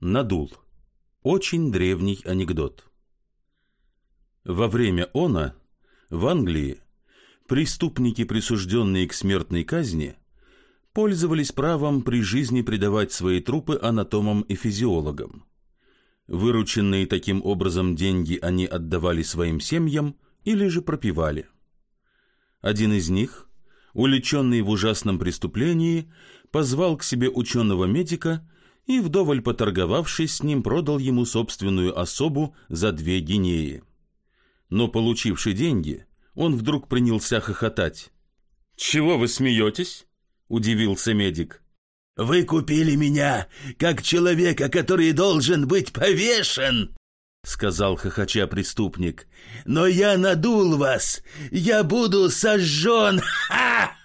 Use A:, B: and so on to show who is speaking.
A: Надул. Очень древний анекдот. Во время она в Англии преступники, присужденные к смертной казни, пользовались правом при жизни предавать свои трупы анатомам и физиологам. Вырученные таким образом деньги они отдавали своим семьям или же пропивали. Один из них, уличенный в ужасном преступлении, позвал к себе ученого-медика и, вдоволь поторговавшись с ним, продал ему собственную особу за две гинеи. Но, получивший деньги, он вдруг принялся хохотать. «Чего вы смеетесь?» — удивился медик.
B: «Вы купили меня, как человека, который должен быть повешен!» — сказал хохоча преступник. «Но я надул вас! Я буду сожжен! Ха-ха!»